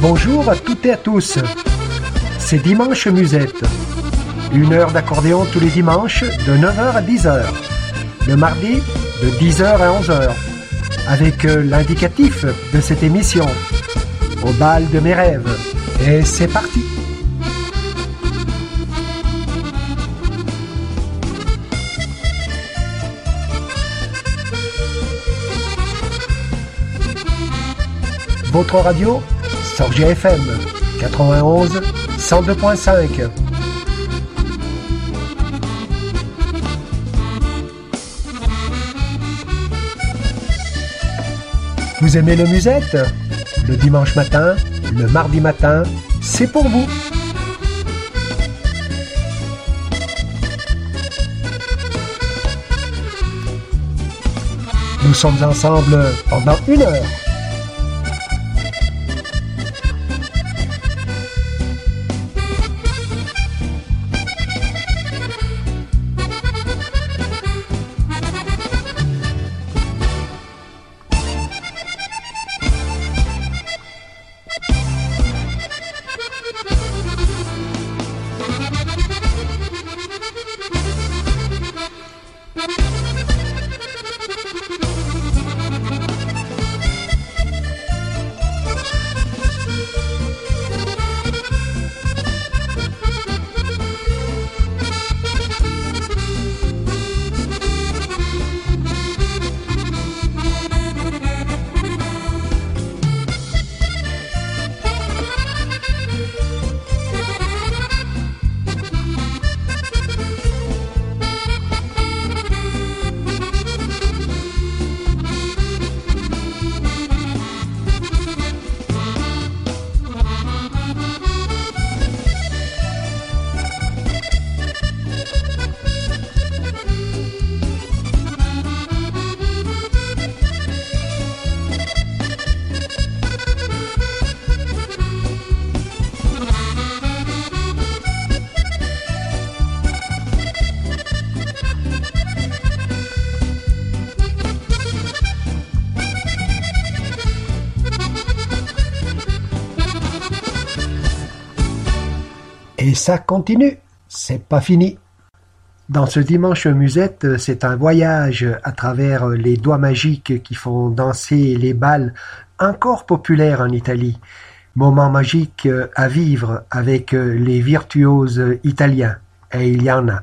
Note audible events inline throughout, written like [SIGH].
Bonjour à toutes et à tous. C'est Dimanche Musette. Une heure d'accordéon tous les dimanches de 9h à 10h. Le mardi de 10h à 11h. Avec euh, l'indicatif de cette émission. Au bal de mes rêves. Et c'est parti. Votre radio Sorgia FM 91 102.5. Vous aimez le musette? Le dimanche matin, le mardi matin, c'est pour vous. Nous sommes ensemble pendant une heure. Ça continue, c'est pas fini. Dans ce dimanche musette, c'est un voyage à travers les doigts magiques qui font danser les balles encore populaires en Italie. Moment magique à vivre avec les virtuoses italiens. Et il y en a.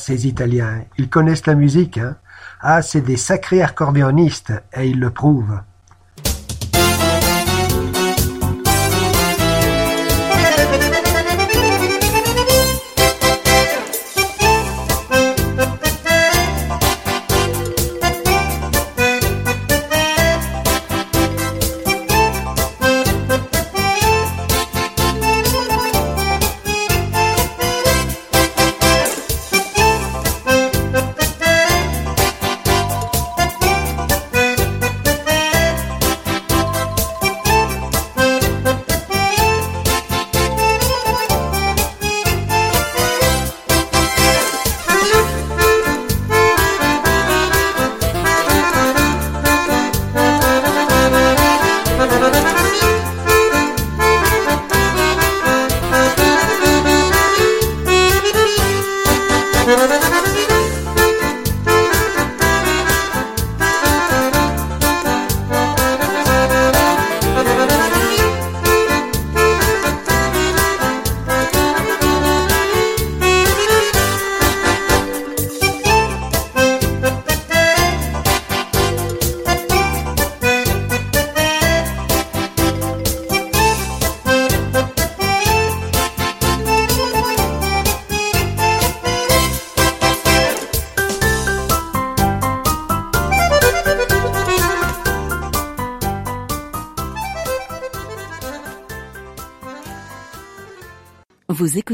ces Italiens, ils connaissent la musique, hein Ah, c'est des sacrés accordéonistes, et ils le prouvent.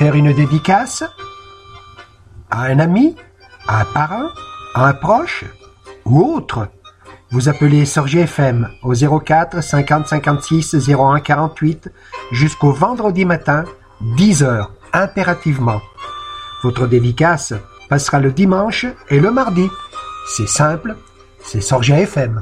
faire une dédicace à un ami, à un parent, à un proche ou autre Vous appelez Sorgie FM au 04 50 56 01 48 jusqu'au vendredi matin, 10 heures, impérativement. Votre dédicace passera le dimanche et le mardi. C'est simple, c'est Sorgia FM.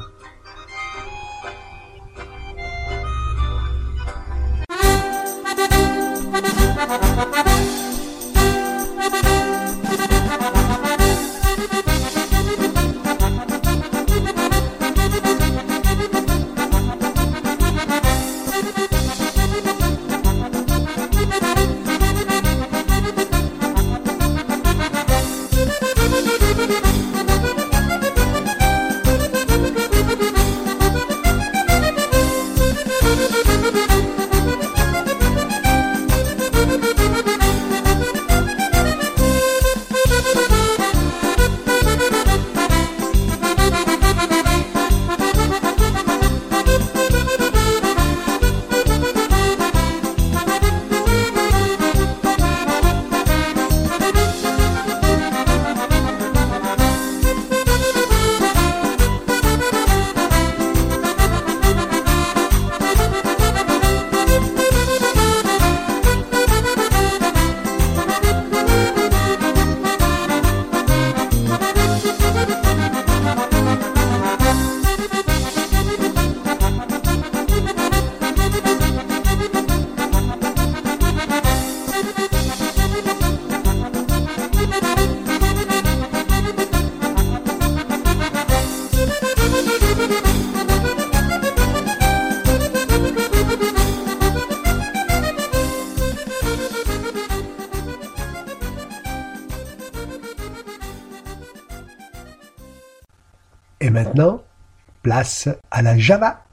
À la Java.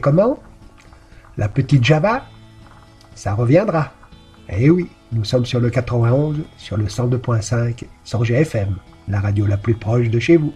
Comment? La petite Java? Ça reviendra. Eh oui, nous sommes sur le 91, sur le 102.5, sur GFM, la radio la plus proche de chez vous.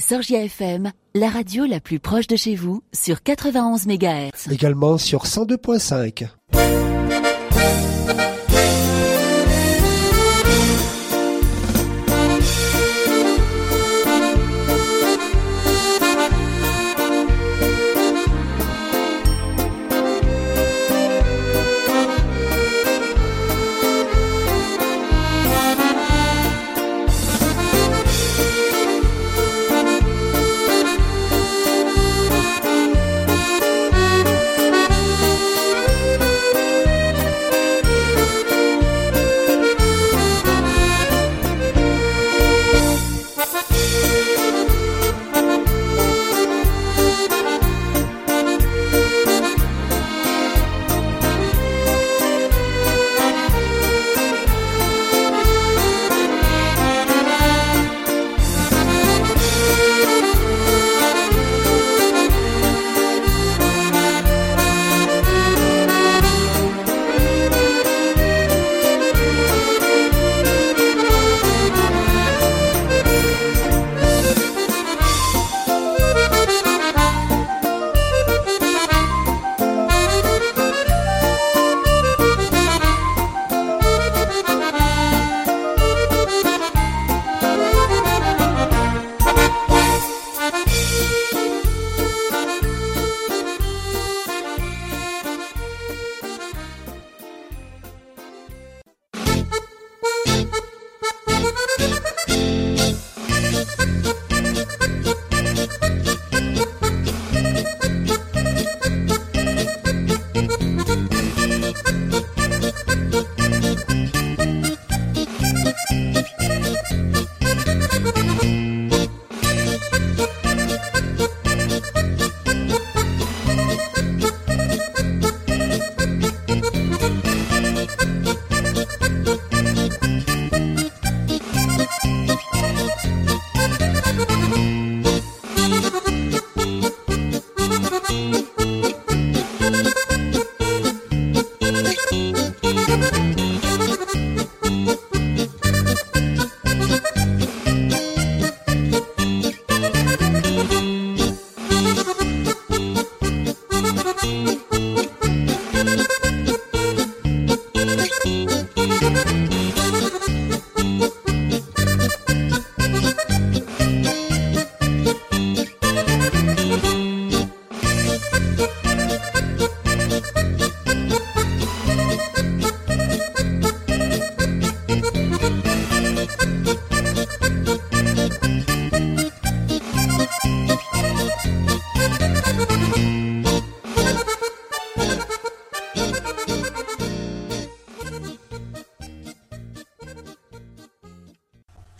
Sorgia FM, la radio la plus proche de chez vous, sur 91 MHz. Également sur 102.5.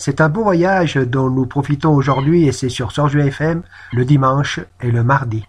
C'est un beau voyage dont nous profitons aujourd'hui et c'est sur Sorge FM le dimanche et le mardi.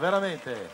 Veramente.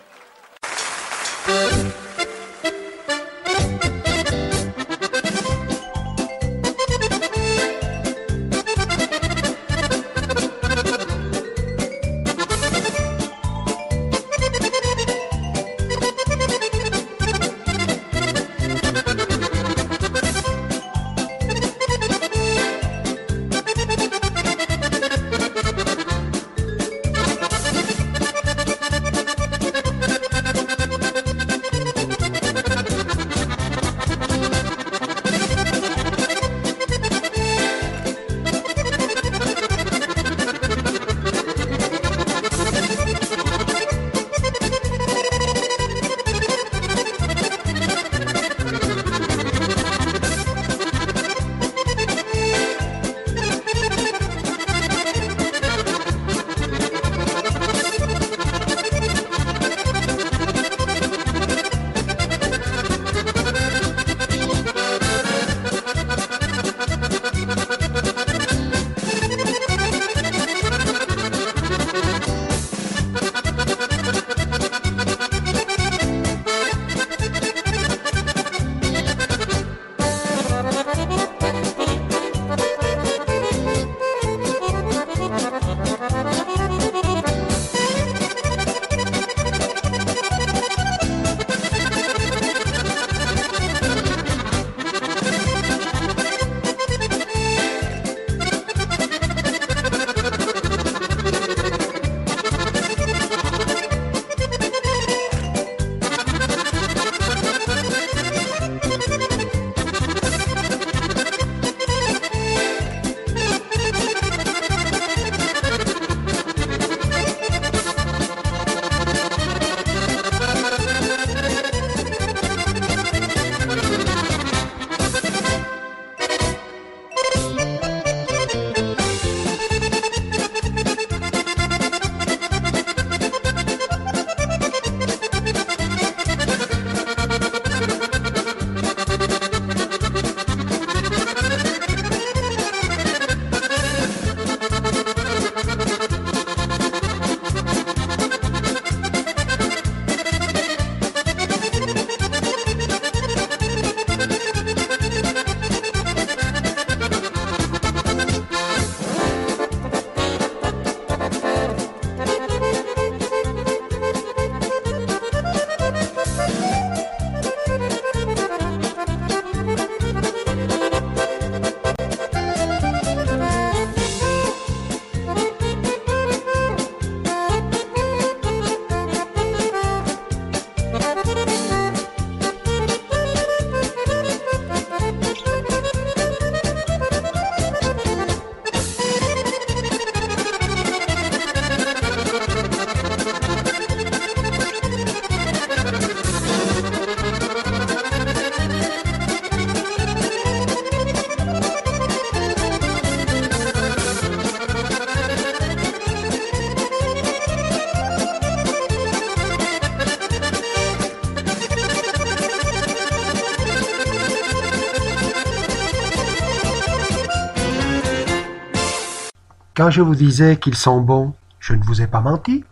Quand je vous disais qu'ils sont bons, je ne vous ai pas menti.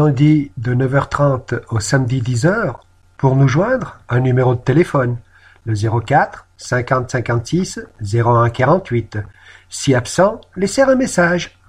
Lundi de 9h30 au samedi 10h. Pour nous joindre, un numéro de téléphone, le 04 50 56 01 48. Si absent, laissez un message.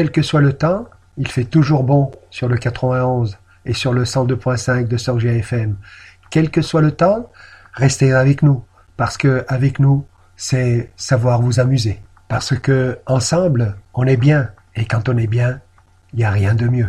Quel que soit le temps, il fait toujours bon sur le 91 et sur le 102.5 de Sorgia FM. Quel que soit le temps, restez avec nous parce que avec nous, c'est savoir vous amuser. Parce que ensemble, on est bien et quand on est bien, il n'y a rien de mieux.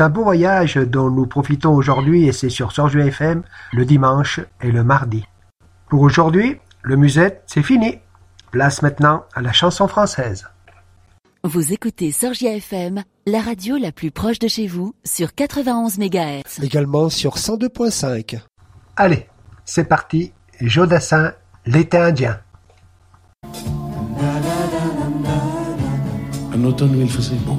C'est un beau voyage dont nous profitons aujourd'hui et c'est sur Sorgeo FM le dimanche et le mardi. Pour aujourd'hui, le musette, c'est fini. Place maintenant à la chanson française. Vous écoutez Sorgia FM, la radio la plus proche de chez vous, sur 91 MHz. Également sur 102.5. Allez, c'est parti. Jodassin, l'été indien. Un automne où il faisait beau.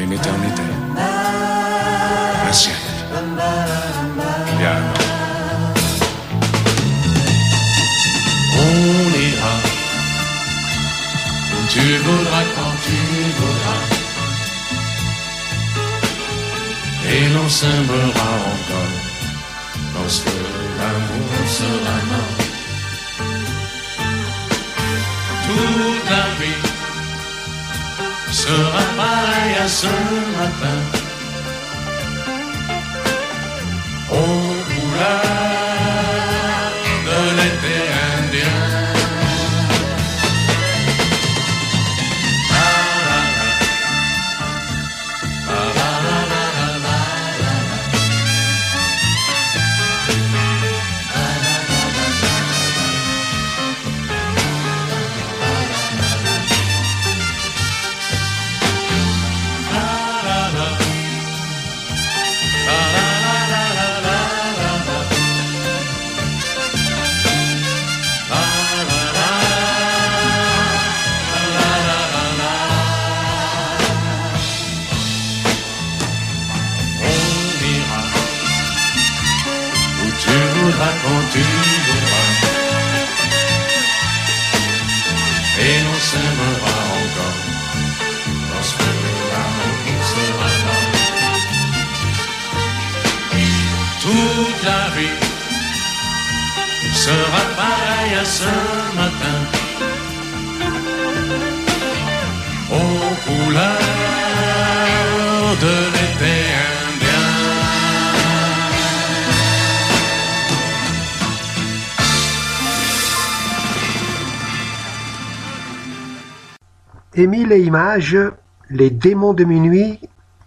Une éternité, un siècle, il y a un an. On ira où tu voudras quand tu voudras. Et l'on s'aimera encore lorsque l'amour sera mort. Toute la vie sera pareille à ce matin. Aux couleurs Et Images, Les démons de minuit,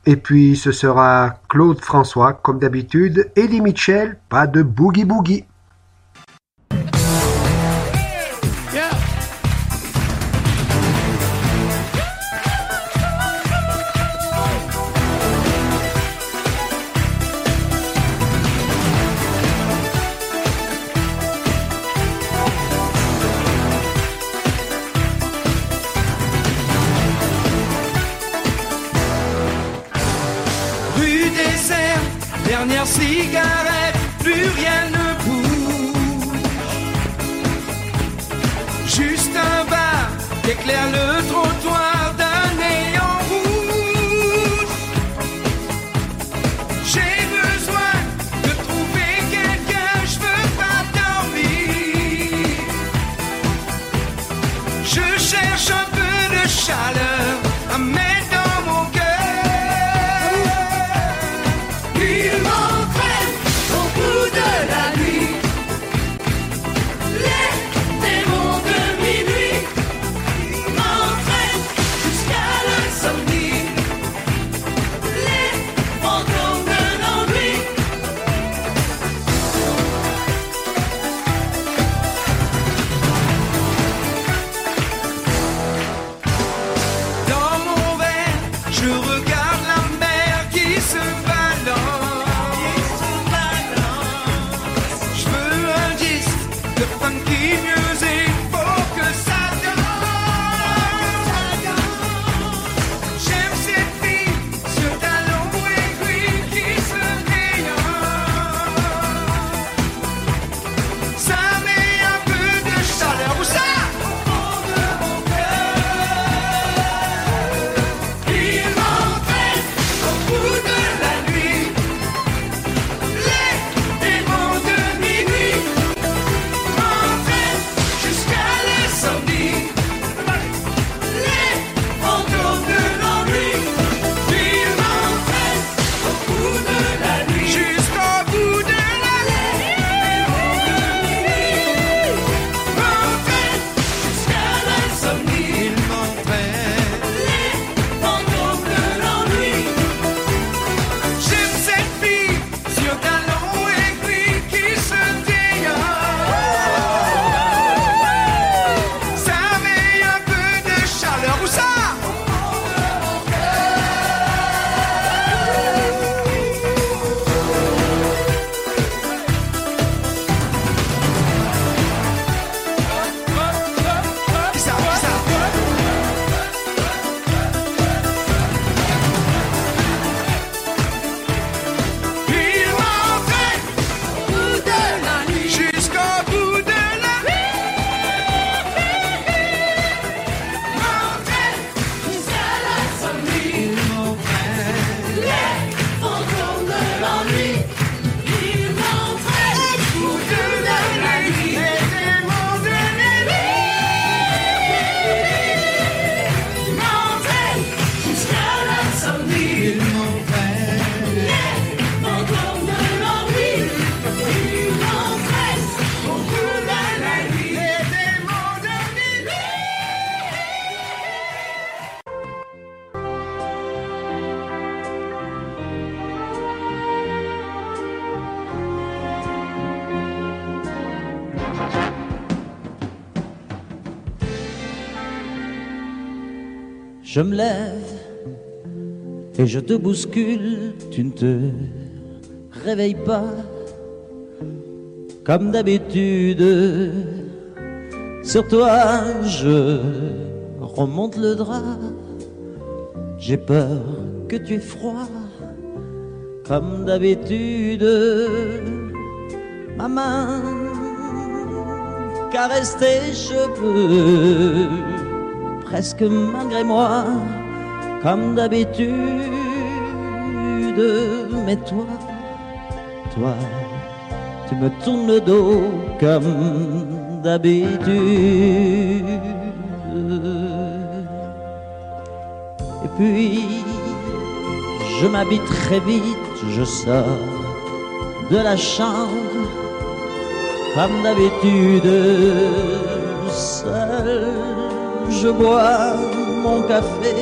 et puis ce sera Claude François, comme d'habitude, Eddie Mitchell, pas de boogie Je me lève et je te bouscule, tu ne te réveilles pas comme d'habitude. Sur toi, je remonte le drap. J'ai peur que tu aies froid comme d'habitude. Ma main caresse tes cheveux presque malgré moi, comme d'habitude. Mais toi, toi, tu me tournes le dos comme d'habitude. Et puis, je m'habille très vite, je sors de la chambre comme d'habitude, seul, je bois mon café,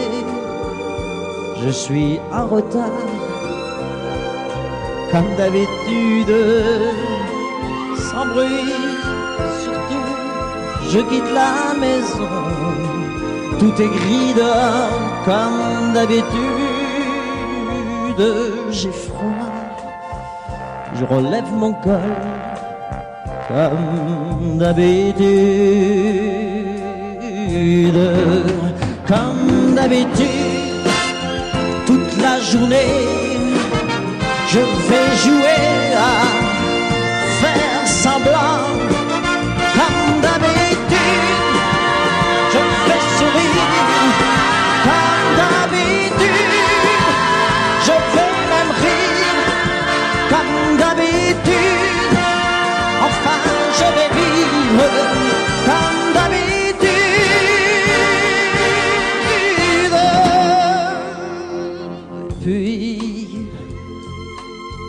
je suis en retard, comme d'habitude, sans bruit, surtout, je quitte la maison, tout est gris dehors, comme d'habitude, j'ai froid, je relève mon col comme d'habitude, comme d'habitude, toute la journée, je vais jouer à faire semblant,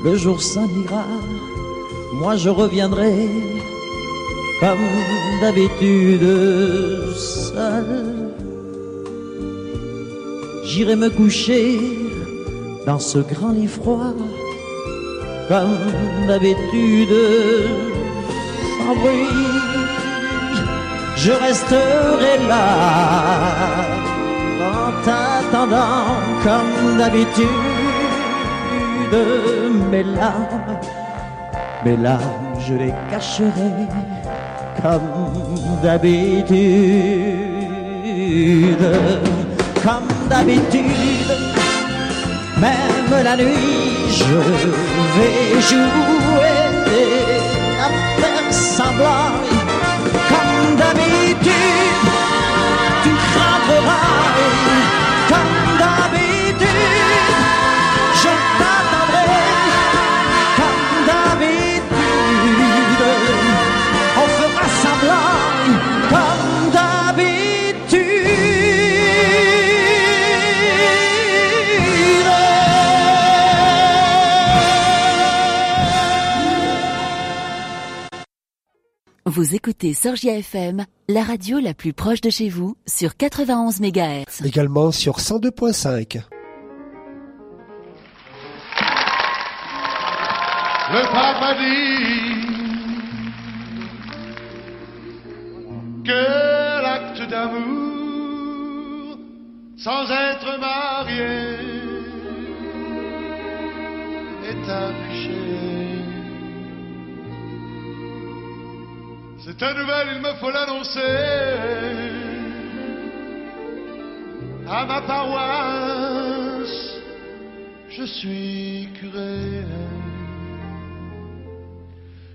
le jour s'en moi je reviendrai comme d'habitude seul. J'irai me coucher dans ce grand lit froid comme d'habitude, sans bruit, je resterai là, en t'attendant comme d'habitude mes larmes, mes larmes, je les cacherai comme d'habitude, comme d'habitude. Même la nuit, je vais jouer à faire semblant, comme d'habitude. Tu frapperas, Vous écoutez Sorgia FM, la radio la plus proche de chez vous, sur 91 MHz. Également sur 102.5. Le pape a dit que l'acte d'amour sans être marié est un péché. C'est un nouvelle, il me faut l'annoncer à ma paroisse. Je suis curé.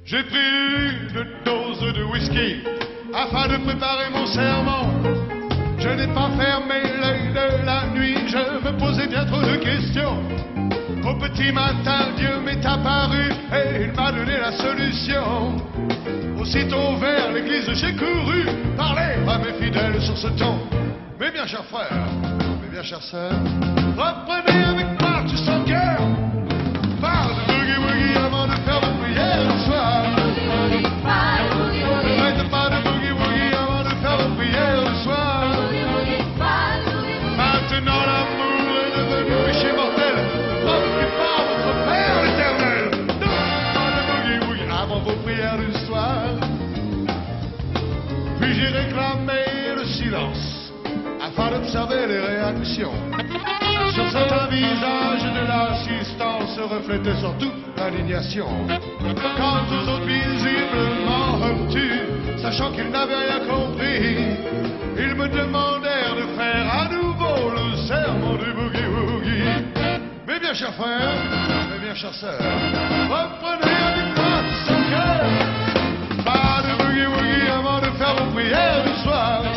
J'ai pris une dose de whisky afin de préparer mon serment. Je n'ai pas fermé l'œil de la nuit, je me posais bien trop de questions. Au petit matin, Dieu m'est apparu et il m'a donné la solution. Aussitôt vers l'église, j'ai couru parler à mes fidèles sur ce ton. Mes bien chers frères, mes bien chères sœurs, reprenez avec moi du sang Sur certains visages de l'assistance reflétait surtout l'indignation. Quant aux autres visiblement obtus, sachant qu'ils n'avaient rien compris, ils me demandèrent de faire à nouveau le serment du boogie-woogie. Mes bien chers frères, mes bien chères sœurs, reprenez avec moi son cœur. Pas de boogie-woogie avant de faire vos prières du soir.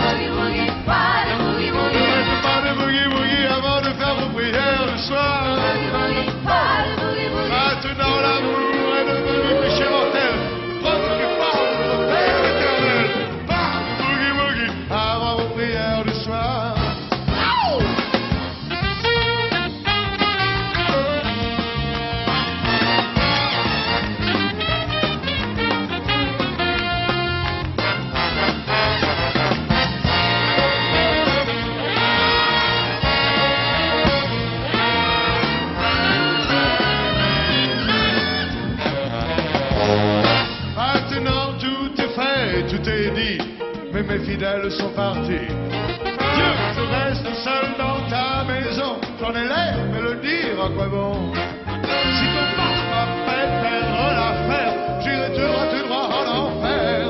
Mais mes fidèles sont partis. Dieu, je reste seul dans ta maison, j'en ai l'air, mais le dire à quoi bon? Si ton passe m'a fait perdre l'affaire, j'irai tout droit, en enfer.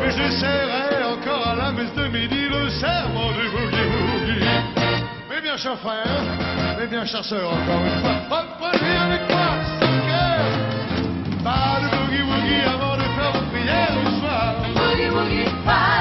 Mais j'essaierai encore à la messe de midi le serment du boogie-woogie. Mes bien chers frères, mes bien chères sœurs, encore une fois. Pas de boogie-woogie avant Ne faites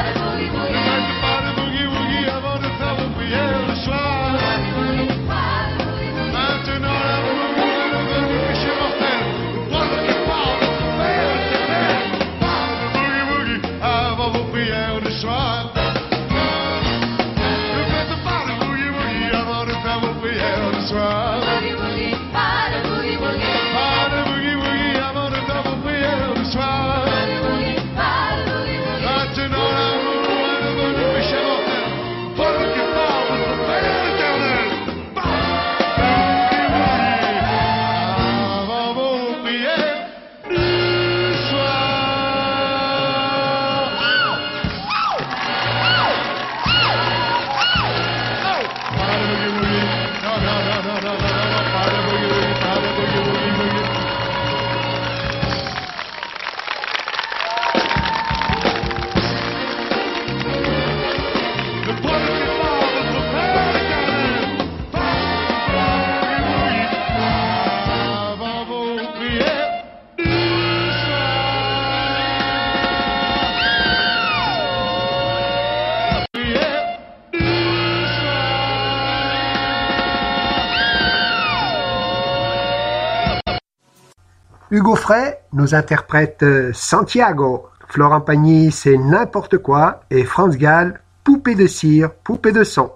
Hugo Frey nous interprète euh, Santiago, Florent Pagny c'est N'importe quoi et Franz Gall Poupée de cire, poupée de sang.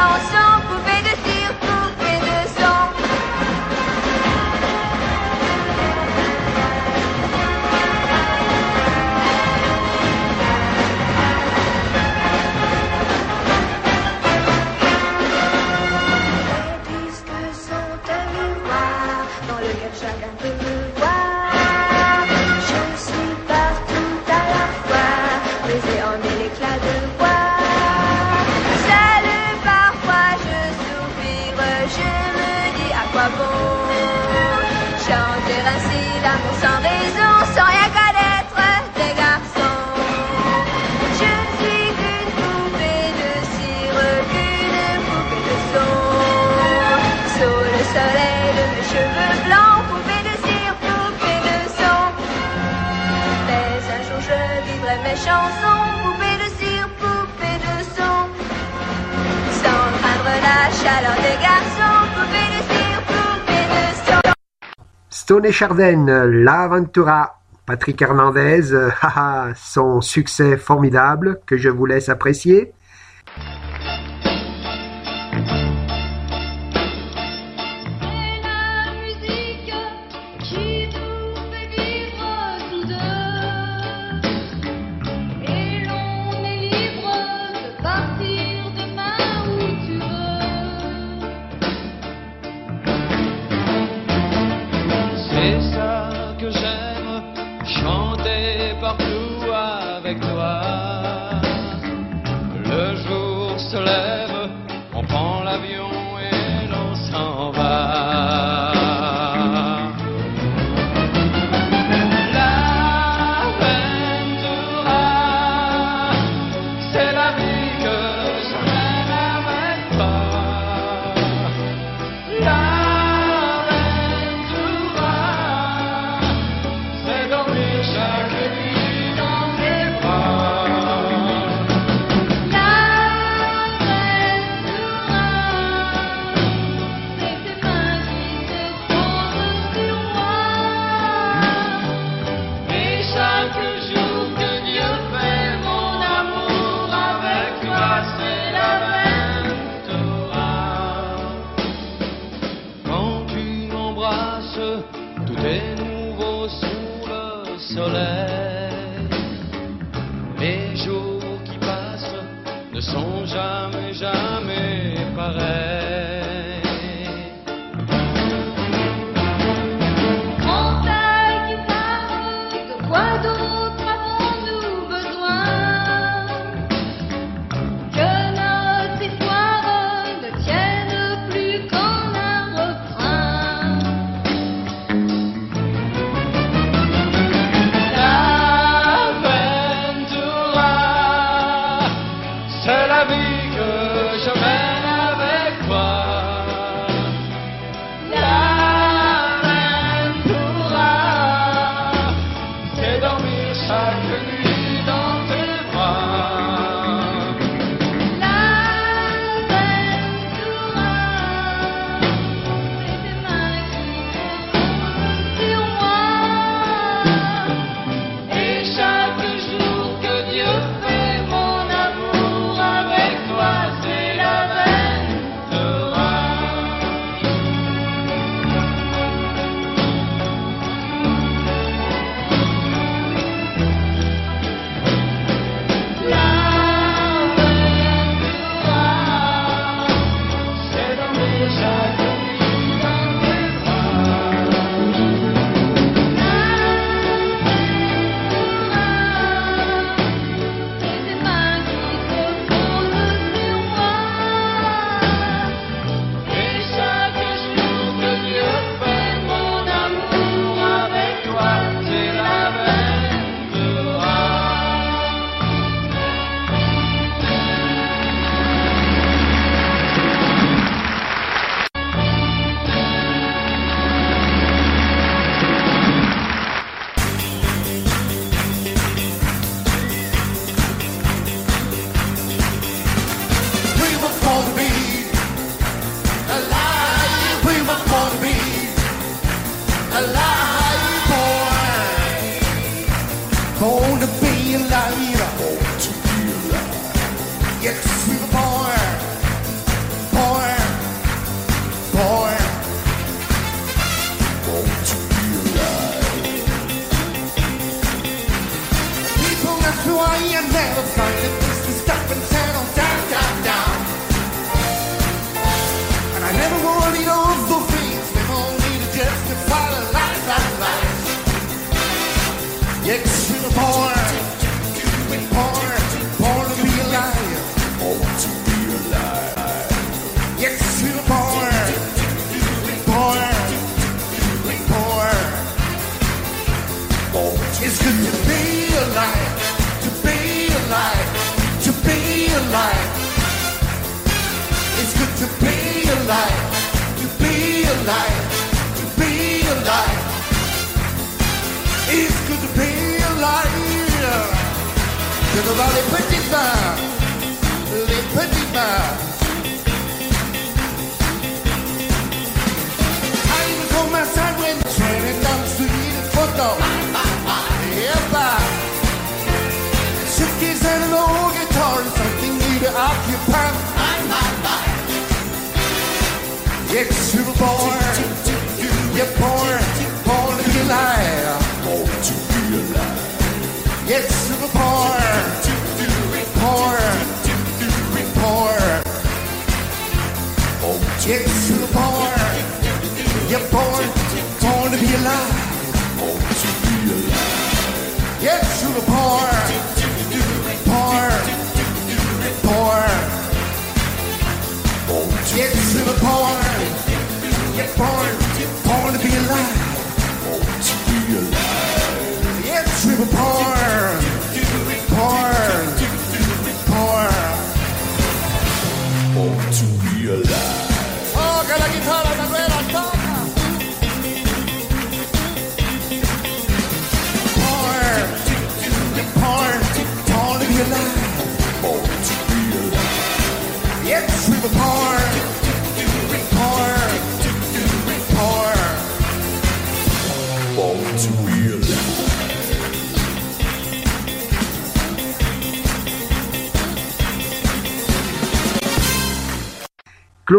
好想 Stone des garçons, poupée Charden, La Ventura. Patrick Hernandez, [LAUGHS] haha, son succès formidable que je vous laisse apprécier.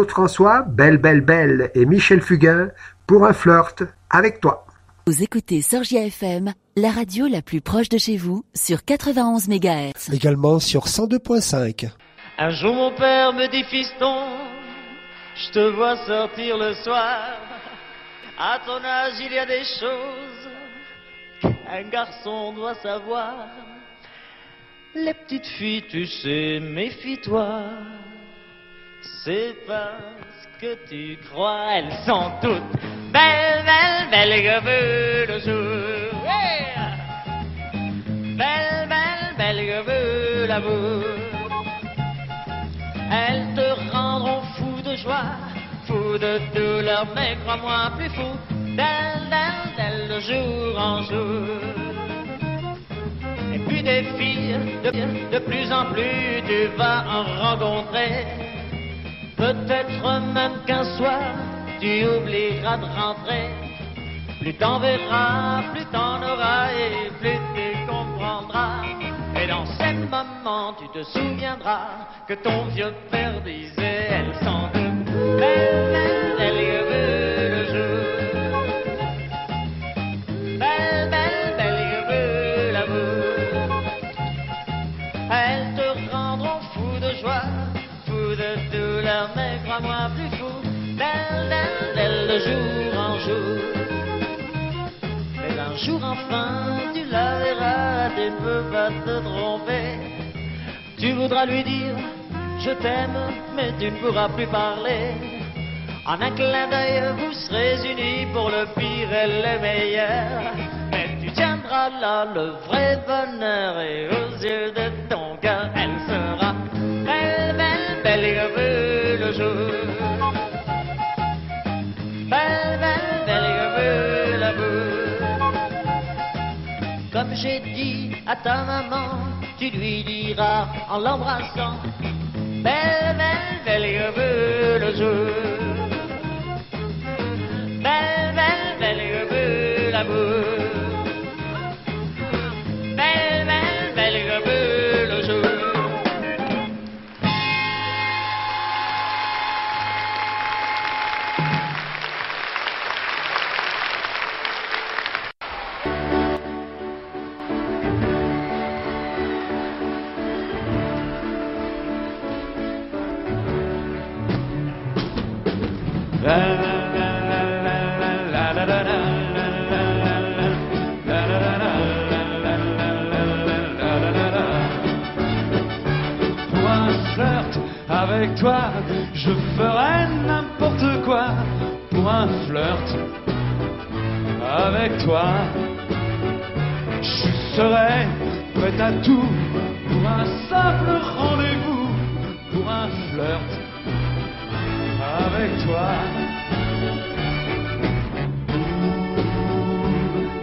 Claude François, Belle Belle Belle et Michel Fugain pour un flirt avec toi. Vous écoutez Sorgia FM, la radio la plus proche de chez vous, sur 91 MHz. Également sur 102.5. Un jour mon père me dit fiston, je te vois sortir le soir. À ton âge il y a des choses qu'un garçon doit savoir. Les petites filles, tu sais, méfie-toi. C'est parce que tu crois, elles sont toutes belles, belles, belles comme le jour. Yeah Belle, belle, belle comme l'amour. Elles te rendront fou de joie, fou de douleur, mais crois-moi plus fou d'elles, d'elles, d'elles de jour en jour. Et puis des filles, de, de plus en plus tu vas en rencontrer. Peut-être même qu'un soir tu oublieras de rentrer. Plus t'en verras, plus t'en auras et plus tu comprendras. Et dans ces moments, tu te souviendras que ton vieux père disait elles sont toutes Lui dire, je t'aime, mais tu ne pourras plus parler. En un clin d'œil, vous serez unis pour le pire et le meilleur. Mais tu tiendras là le vrai bonheur et aux yeux de ton cœur, elle sera belle, belle, belle comme le jour. Belle, belle, belle. Comme j'ai dit à ta maman, tu lui diras en l'embrassant Belle, belle, belle comme le jour. Belle, belle, belle comme l'amour. Belle, belle, belle je ferais n'importe quoi. Pour un flirt avec toi, je serais prêt à tout. Pour un simple rendez-vous, pour un flirt avec toi.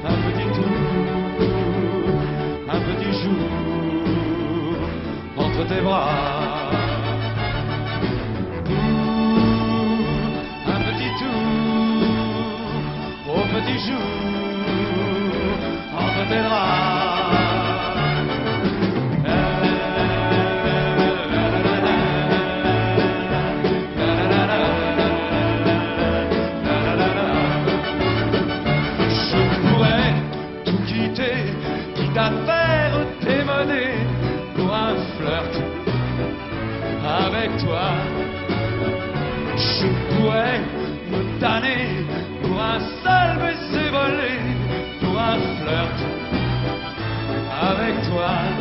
Un petit tour, un petit jour entre tes bras. jour, on reverra. abençoar.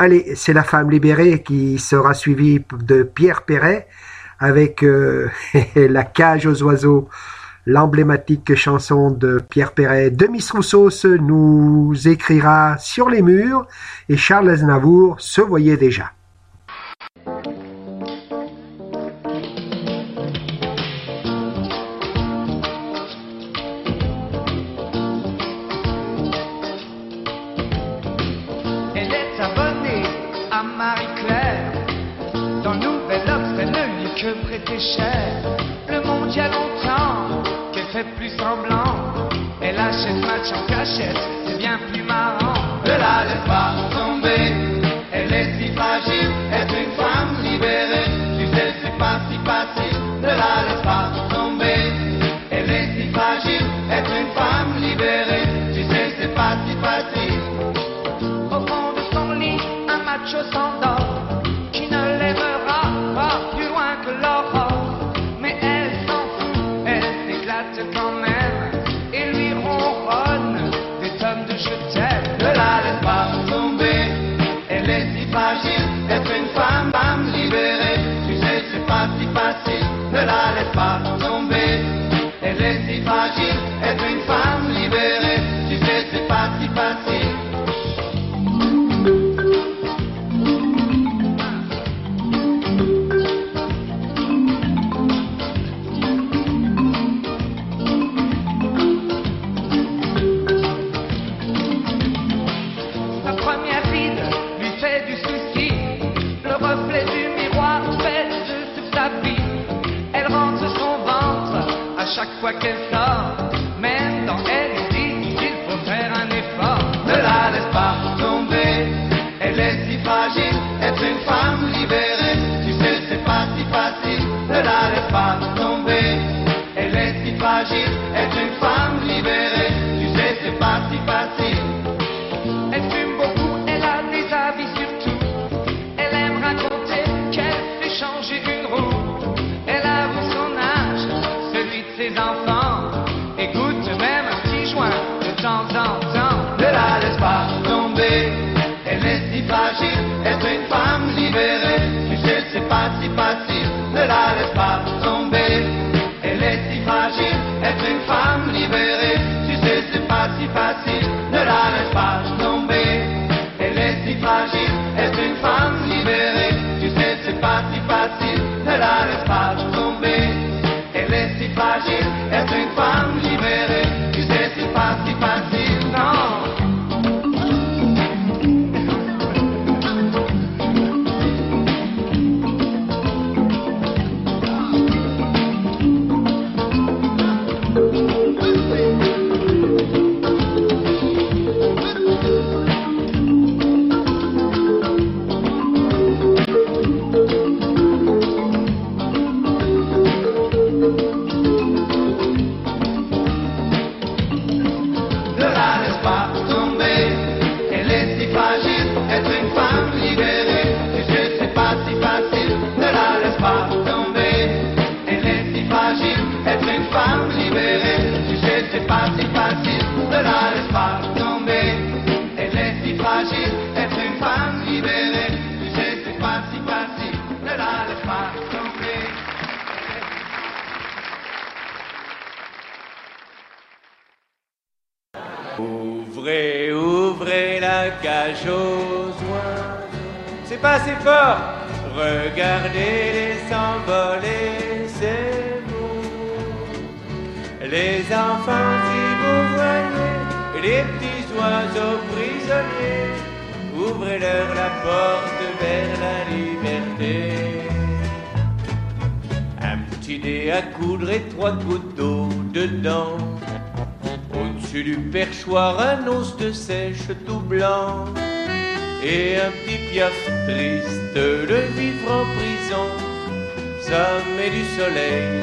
Allez, c'est la femme libérée qui sera suivie de Pierre Perret avec euh, [LAUGHS] La cage aux oiseaux, l'emblématique chanson de Pierre Perret. Demis Roussos nous écrira Sur les murs et Charles Aznavour se voyait déjà. que prêtait cher. Le monde y a longtemps qu'elle fait plus semblant. Elle achète match en cachette, c'est bien plus marrant. Ne la laisse pas tomber, elle est si fragile. Être une femme libérée, tu sais, c'est pas si facile. Ne la laisse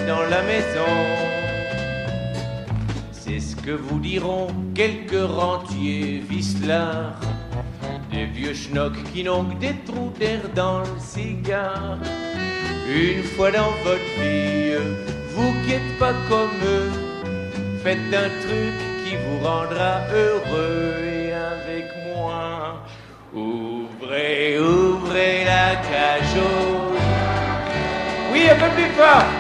dans la maison. C'est ce que vous diront quelques rentiers vicelards. Des vieux schnocks qui n'ont que des trous d'air dans le cigare. Une fois dans votre vie, vous qui êtes pas comme eux, faites un truc qui vous rendra heureux et avec moi. Ouvrez, ouvrez la cage Oui, un peu plus fort.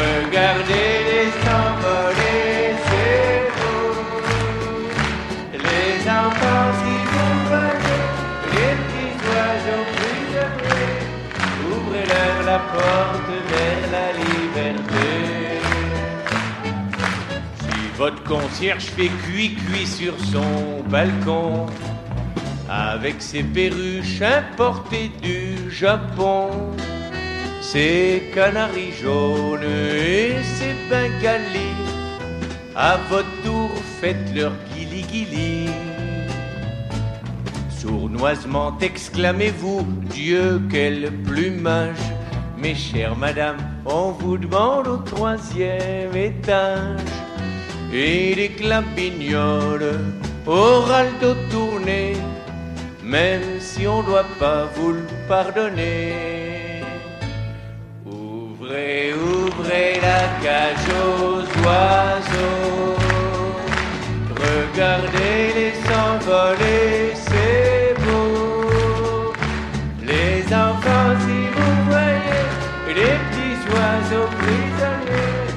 Regardez-les s'envoler, c'est beau. Les enfants, si vous voyez, les petits oiseaux prisonniers, ouvrez-leur la porte vers la liberté. Si votre concierge fait cuit-cuit sur son balcon, avec ses perruches importées du Japon, ses canaris jaunes et ses bengalis, à votre tour faites leur guili-guili. Sournoisement exclamez-vous, Dieu quel plumage, mes chères madames, on vous demande au troisième étage. Et des clapignoles, au raldo tourné, même si on doit pas vous le pardonner. Ouvrez, ouvrez la cage aux oiseaux. Regardez-les s'envoler, c'est beau. Les enfants, si vous voyez les petits oiseaux prisonniers,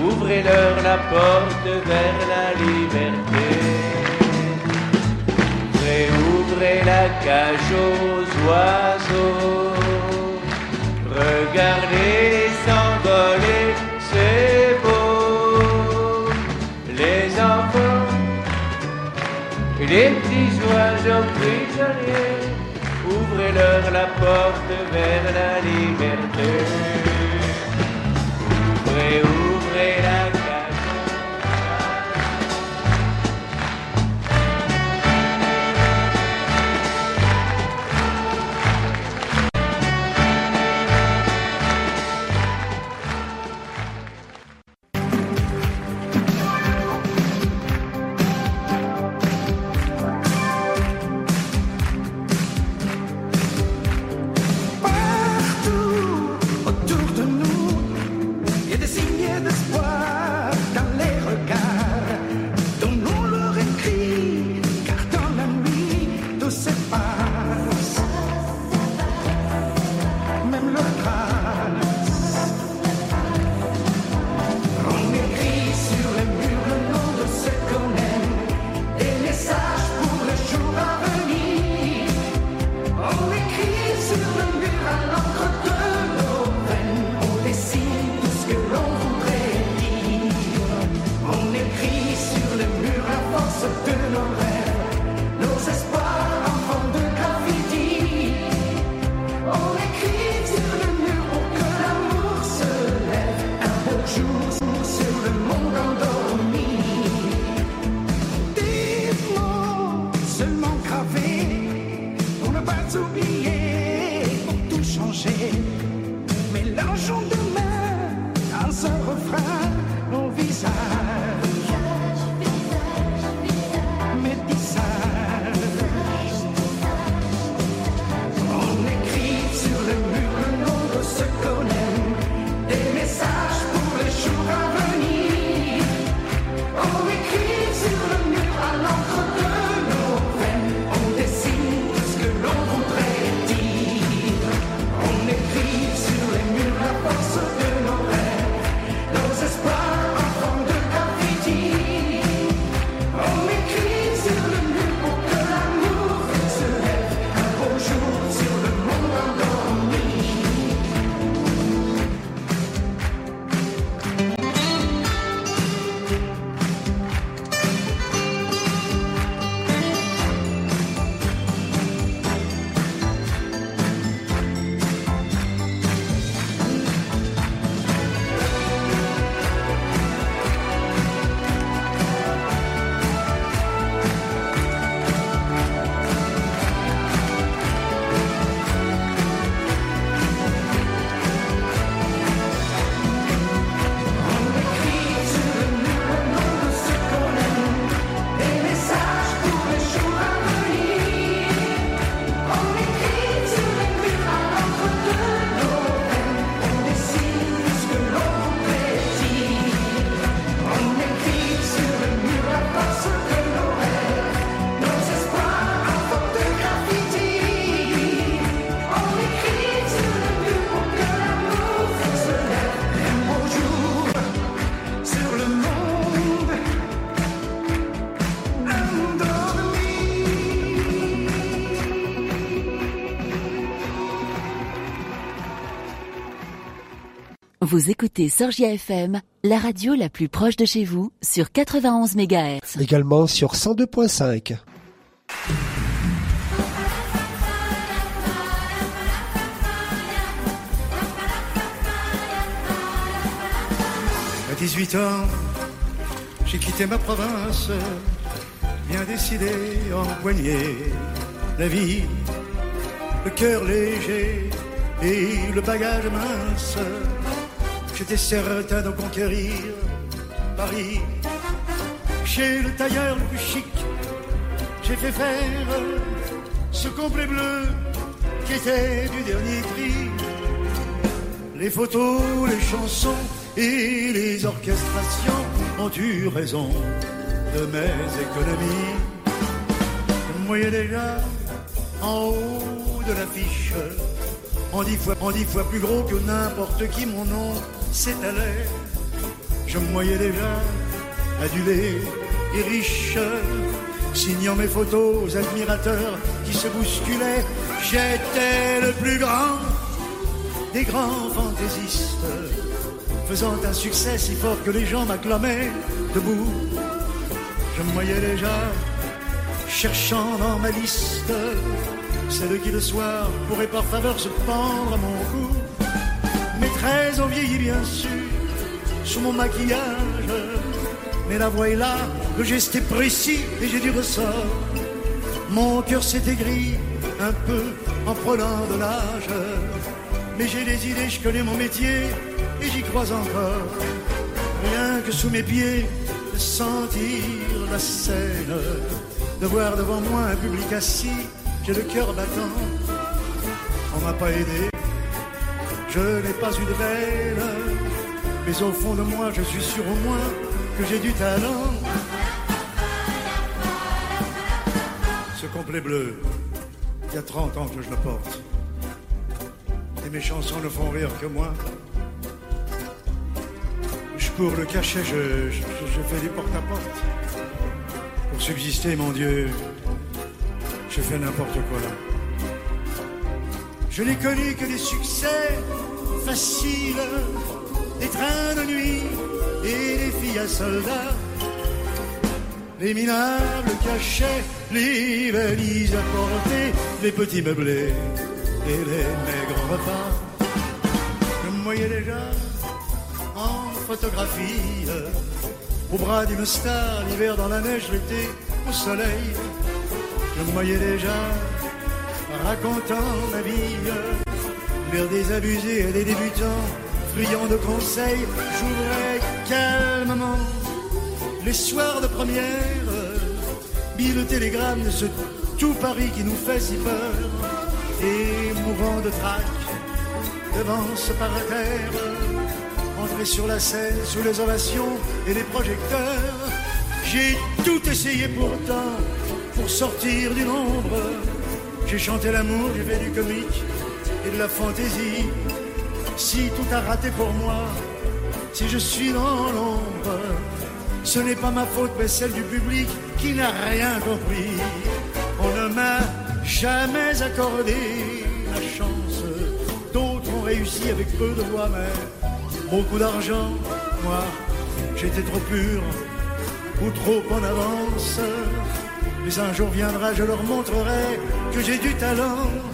ouvrez-leur la porte vers la liberté. Ouvrez, ouvrez la cage aux oiseaux. Regardez-les les petits oiseaux prisonniers, ouvrez-leur la porte vers la liberté. Vous écoutez Sorgia FM, la radio la plus proche de chez vous, sur 91 MHz. Également sur 102.5. À 18 ans, j'ai quitté ma province, bien décidé à empoigner la vie, le cœur léger et le bagage mince. J'étais certain de conquérir Paris. Chez le tailleur le plus chic, j'ai fait faire ce complet bleu qui était du dernier prix. Les photos, les chansons et les orchestrations ont eu raison de mes économies. Me voyais déjà en haut de l'affiche, en dix fois, en dix fois plus gros que n'importe qui, mon nom s'étalait. Je me voyais déjà adulé et riche, signant mes photos aux admirateurs qui se bousculaient. J'étais le plus grand des grands fantaisistes, faisant un succès si fort que les gens m'acclamaient debout. Je me voyais déjà cherchant dans ma liste celle qui le soir pourrait par faveur se pendre à mon cou. Mes traits ont vieilli bien sûr sous mon maquillage, mais la voix est là, le geste est précis et j'ai du ressort. Mon cœur s'est aigri un peu en prenant de l'âge. Mais j'ai des idées, je connais mon métier et j'y crois encore. Rien que sous mes pieds, de sentir la scène, de voir devant moi un public assis, j'ai le cœur battant. On m'a pas aidé, je n'ai pas de veine, mais au fond de moi, je suis sûr au moins que j'ai du talent. Ce complet bleu, il y a 30 ans que je le porte. Et mes chansons ne font rire que moi. Je cours le cachet, je, fais du porte-à-porte. Pour subsister, mon Dieu, je fais n'importe quoi. Je n'ai connu que des succès faciles, des trains de nuit et des filles à soldats. Les minables cachets, les valises à porter, les petits meublés et les maigres repas. Je me voyais déjà en photographie, au bras d'une star, l'hiver dans la neige, l'été au soleil. Je me voyais déjà racontant ma vie, l'air désabusé et des débutants, friands de conseils, j'ouvrais calmement les soirs de première, bis le télégramme de ce tout Paris qui nous fait si peur, et mourant de trac devant ce parterre, entrer sur la scène sous les ovations et les projecteurs, j'ai tout essayé pourtant pour sortir du nombre. J'ai chanté l'amour, j'ai fait du comique et de la fantaisie. Si tout a raté pour moi, si je suis dans l'ombre, ce n'est pas ma faute, mais celle du public qui n'a rien compris. On ne m'a jamais accordé la chance. D'autres ont réussi avec peu de voix, mais beaucoup d'argent. Moi, j'étais trop pur ou trop en avance. Mais un jour viendra, je leur montrerai que j'ai du talent.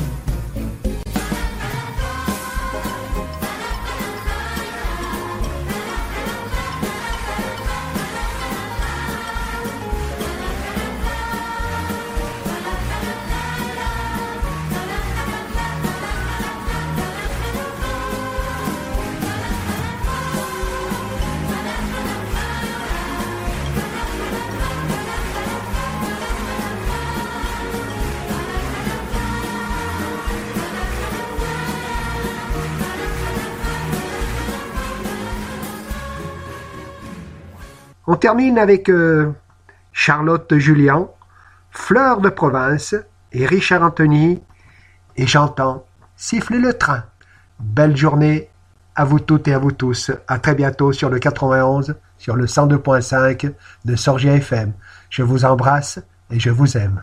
Termine avec euh, Charlotte Julien, Fleur de province et Richard Anthony. Et j'entends siffler le train. Belle journée à vous toutes et à vous tous. À très bientôt sur le 91, sur le 102.5 de Sorgia FM. Je vous embrasse et je vous aime.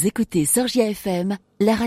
Vous écoutez Sorgia FM, la radio